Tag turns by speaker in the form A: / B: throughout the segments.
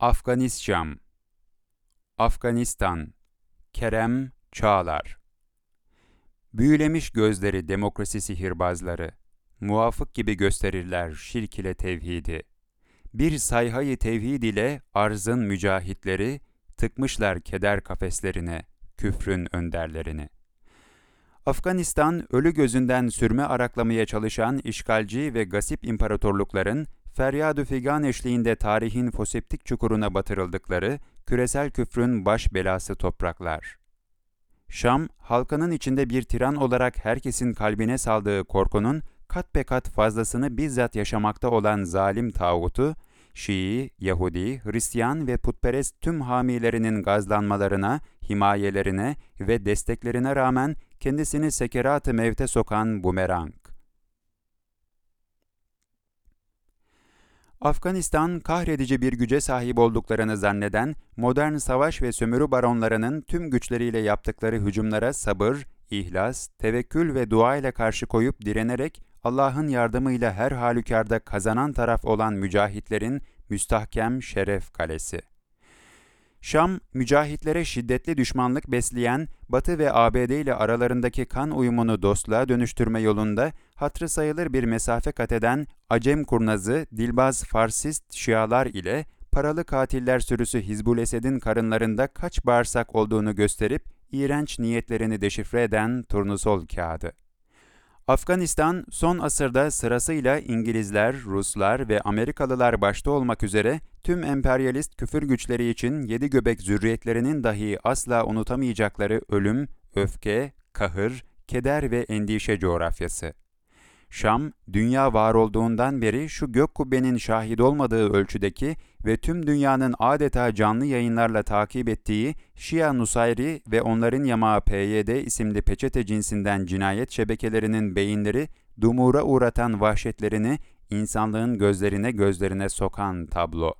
A: Afganistan Afganistan Kerem Çağlar Büyülemiş gözleri demokrasi sihirbazları, muvafık gibi gösterirler şirk ile tevhidi. Bir sayhayı tevhid ile arzın mücahitleri, tıkmışlar keder kafeslerine, küfrün önderlerini. Afganistan, ölü gözünden sürme araklamaya çalışan işgalci ve gasip imparatorlukların, feryad-ı figan eşliğinde tarihin foseptik çukuruna batırıldıkları, küresel küfrün baş belası topraklar. Şam, halkının içinde bir tiran olarak herkesin kalbine saldığı korkunun kat be kat fazlasını bizzat yaşamakta olan zalim tağutu, Şii, Yahudi, Hristiyan ve putperest tüm hamilerinin gazlanmalarına, himayelerine ve desteklerine rağmen kendisini sekerat-ı mevte sokan bumerang. Afganistan kahredici bir güce sahip olduklarını zanneden modern savaş ve sömürü baronlarının tüm güçleriyle yaptıkları hücumlara sabır, ihlas, tevekkül ve dua ile karşı koyup direnerek Allah'ın yardımıyla her halükarda kazanan taraf olan mücahitlerin müstahkem şeref kalesi. Şam, mücahitlere şiddetli düşmanlık besleyen Batı ve ABD ile aralarındaki kan uyumunu dostluğa dönüştürme yolunda hatrı sayılır bir mesafe kat eden Acem kurnazı, dilbaz Farsist Şialar ile paralı katiller sürüsü Hizbul Esed'in karınlarında kaç bağırsak olduğunu gösterip iğrenç niyetlerini deşifre eden turnusol kağıdı. Afganistan son asırda sırasıyla İngilizler, Ruslar ve Amerikalılar başta olmak üzere tüm emperyalist küfür güçleri için yedi göbek zürriyetlerinin dahi asla unutamayacakları ölüm, öfke, kahır, keder ve endişe coğrafyası. Şam, dünya var olduğundan beri şu gök kubbenin şahit olmadığı ölçüdeki ve tüm dünyanın adeta canlı yayınlarla takip ettiği Şia Nusayri ve onların yamağı PYD isimli peçete cinsinden cinayet şebekelerinin beyinleri dumura uğratan vahşetlerini insanlığın gözlerine gözlerine sokan tablo.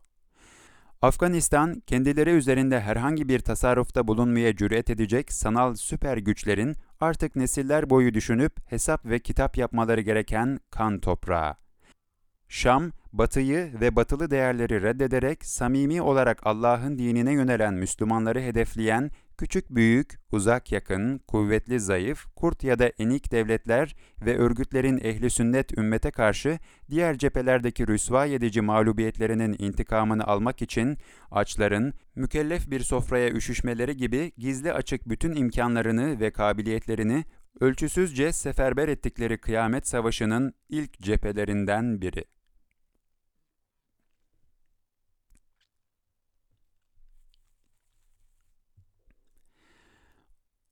A: Afganistan, kendileri üzerinde herhangi bir tasarrufta bulunmaya cüret edecek sanal süper güçlerin artık nesiller boyu düşünüp hesap ve kitap yapmaları gereken kan toprağı. Şam, batıyı ve batılı değerleri reddederek samimi olarak Allah'ın dinine yönelen Müslümanları hedefleyen küçük büyük, uzak yakın, kuvvetli zayıf, kurt ya da enik devletler ve örgütlerin ehli sünnet ümmete karşı diğer cephelerdeki rüsva edici mağlubiyetlerinin intikamını almak için açların mükellef bir sofraya üşüşmeleri gibi gizli açık bütün imkanlarını ve kabiliyetlerini ölçüsüzce seferber ettikleri kıyamet savaşının ilk cephelerinden biri.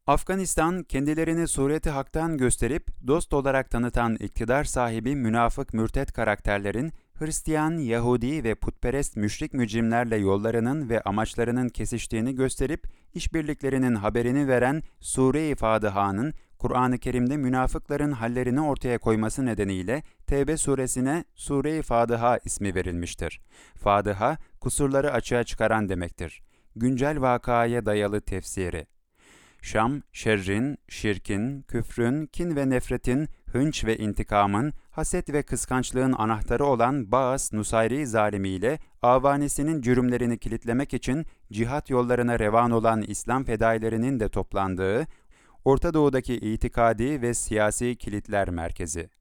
A: Afganistan kendilerini sureti haktan gösterip dost olarak tanıtan iktidar sahibi münafık mürtet karakterlerin Hristiyan, Yahudi ve putperest müşrik mücrimlerle yollarının ve amaçlarının kesiştiğini gösterip işbirliklerinin haberini veren Sure-i Fadiha'nın Kur'an-ı Kerim'de münafıkların hallerini ortaya koyması nedeniyle Tevbe suresine Sure-i Fadiha ismi verilmiştir. Fadiha, kusurları açığa çıkaran demektir. Güncel vakaya dayalı tefsiri. Şam, şerrin, şirkin, küfrün, kin ve nefretin, hınç ve intikamın, haset ve kıskançlığın anahtarı olan Baas Nusayri zalimiyle avanesinin cürümlerini kilitlemek için cihat yollarına revan olan İslam fedailerinin de toplandığı, Orta Doğu'daki itikadi ve siyasi kilitler merkezi.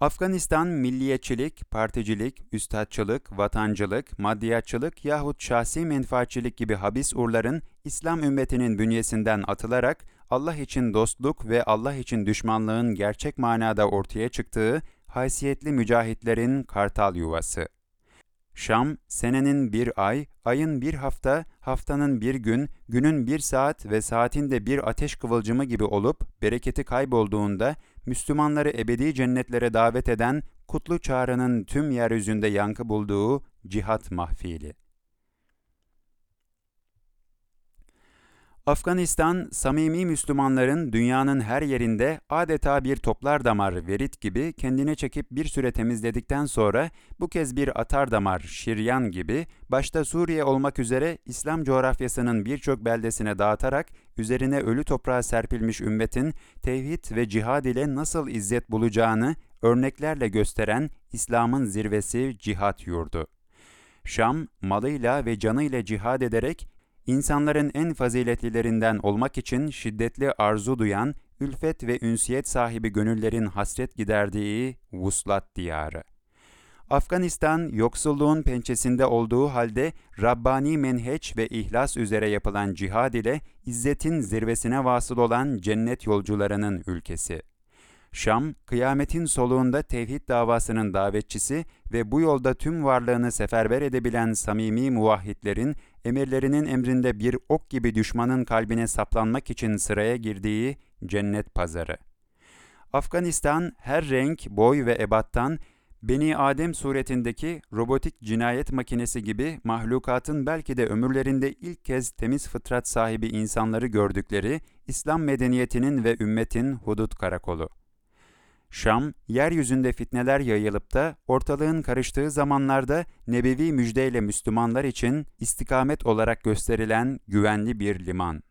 A: Afganistan milliyetçilik, particilik, üstadçılık, vatancılık, maddiyatçılık yahut şahsi menfaatçilik gibi habis urların İslam ümmetinin bünyesinden atılarak Allah için dostluk ve Allah için düşmanlığın gerçek manada ortaya çıktığı haysiyetli mücahitlerin kartal yuvası. Şam, senenin bir ay, ayın bir hafta, haftanın bir gün, günün bir saat ve saatin de bir ateş kıvılcımı gibi olup bereketi kaybolduğunda Müslümanları ebedi cennetlere davet eden kutlu çağrının tüm yeryüzünde yankı bulduğu cihat mahfili. Afganistan, samimi Müslümanların dünyanın her yerinde adeta bir toplar damar verit gibi kendine çekip bir süre temizledikten sonra bu kez bir atar damar şiryan gibi başta Suriye olmak üzere İslam coğrafyasının birçok beldesine dağıtarak üzerine ölü toprağa serpilmiş ümmetin tevhid ve cihad ile nasıl izzet bulacağını örneklerle gösteren İslam'ın zirvesi cihat yurdu. Şam, malıyla ve canıyla cihad ederek insanların en faziletlilerinden olmak için şiddetli arzu duyan, ülfet ve ünsiyet sahibi gönüllerin hasret giderdiği vuslat diyarı. Afganistan yoksulluğun pençesinde olduğu halde Rabbani menheç ve ihlas üzere yapılan cihad ile izzetin zirvesine vasıl olan cennet yolcularının ülkesi. Şam, kıyametin soluğunda tevhid davasının davetçisi ve bu yolda tüm varlığını seferber edebilen samimi muvahhidlerin emirlerinin emrinde bir ok gibi düşmanın kalbine saplanmak için sıraya girdiği cennet pazarı. Afganistan her renk, boy ve ebattan Beni Adem suretindeki robotik cinayet makinesi gibi mahlukatın belki de ömürlerinde ilk kez temiz fıtrat sahibi insanları gördükleri İslam medeniyetinin ve ümmetin hudut karakolu. Şam, yeryüzünde fitneler yayılıp da ortalığın karıştığı zamanlarda nebevi müjdeyle Müslümanlar için istikamet olarak gösterilen güvenli bir liman.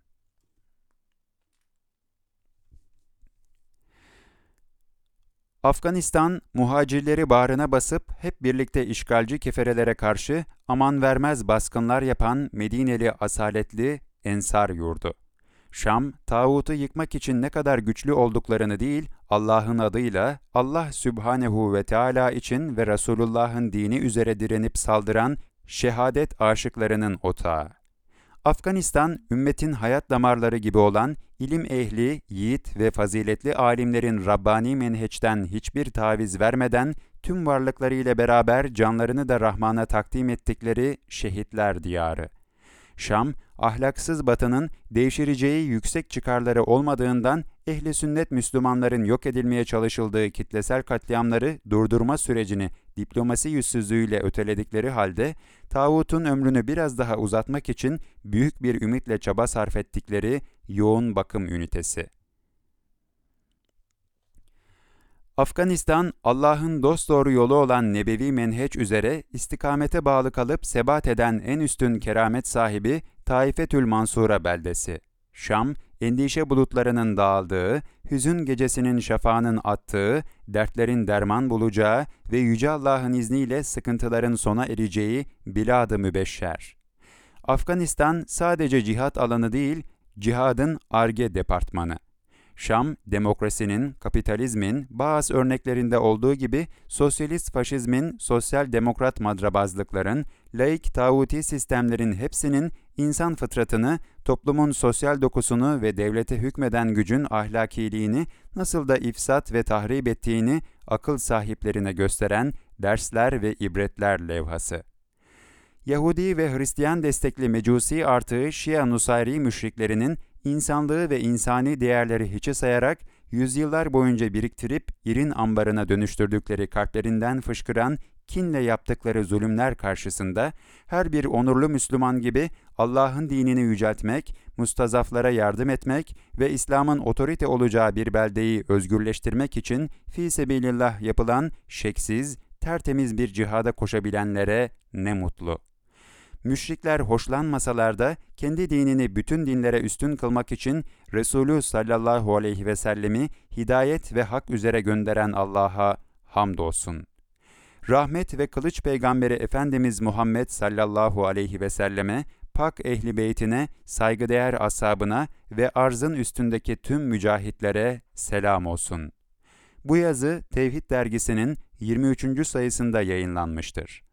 A: Afganistan, muhacirleri bağrına basıp hep birlikte işgalci keferelere karşı aman vermez baskınlar yapan Medineli asaletli Ensar yurdu. Şam, tağutu yıkmak için ne kadar güçlü olduklarını değil, Allah'ın adıyla, Allah Sübhanehu ve Teala için ve Resulullah'ın dini üzere direnip saldıran şehadet aşıklarının otağı. Afganistan, ümmetin hayat damarları gibi olan ilim ehli, yiğit ve faziletli alimlerin Rabbani menheçten hiçbir taviz vermeden tüm varlıklarıyla beraber canlarını da Rahman'a takdim ettikleri şehitler diyarı. Şam, ahlaksız batının devşireceği yüksek çıkarları olmadığından ehli sünnet Müslümanların yok edilmeye çalışıldığı kitlesel katliamları durdurma sürecini diplomasi yüzsüzlüğüyle öteledikleri halde tağutun ömrünü biraz daha uzatmak için büyük bir ümitle çaba sarf ettikleri yoğun bakım ünitesi. Afganistan, Allah'ın dosdoğru yolu olan nebevi menheç üzere istikamete bağlı kalıp sebat eden en üstün keramet sahibi Taifetül Mansura beldesi. Şam, endişe bulutlarının dağıldığı, hüzün gecesinin şafağının attığı, dertlerin derman bulacağı ve Yüce Allah'ın izniyle sıkıntıların sona ereceği bilad-ı mübeşşer. Afganistan sadece cihat alanı değil, cihadın arge departmanı. Şam, demokrasinin, kapitalizmin bazı örneklerinde olduğu gibi sosyalist faşizmin, sosyal demokrat madrabazlıkların, laik tağuti sistemlerin hepsinin insan fıtratını, toplumun sosyal dokusunu ve devlete hükmeden gücün ahlakiliğini nasıl da ifsat ve tahrip ettiğini akıl sahiplerine gösteren dersler ve ibretler levhası. Yahudi ve Hristiyan destekli Mecusi artığı Şia Nusayri müşriklerinin insanlığı ve insani değerleri hiçe sayarak yüzyıllar boyunca biriktirip irin ambarına dönüştürdükleri kalplerinden fışkıran kinle yaptıkları zulümler karşısında her bir onurlu Müslüman gibi Allah'ın dinini yüceltmek, mustazaflara yardım etmek ve İslam'ın otorite olacağı bir beldeyi özgürleştirmek için fi sebilillah yapılan şeksiz, tertemiz bir cihada koşabilenlere ne mutlu. Müşrikler hoşlanmasalar da kendi dinini bütün dinlere üstün kılmak için Resulü sallallahu aleyhi ve sellemi hidayet ve hak üzere gönderen Allah'a hamdolsun. Rahmet ve kılıç peygamberi Efendimiz Muhammed sallallahu aleyhi ve selleme, pak ehli beytine, saygıdeğer ashabına ve arzın üstündeki tüm mücahitlere selam olsun. Bu yazı Tevhid dergisinin 23. sayısında yayınlanmıştır.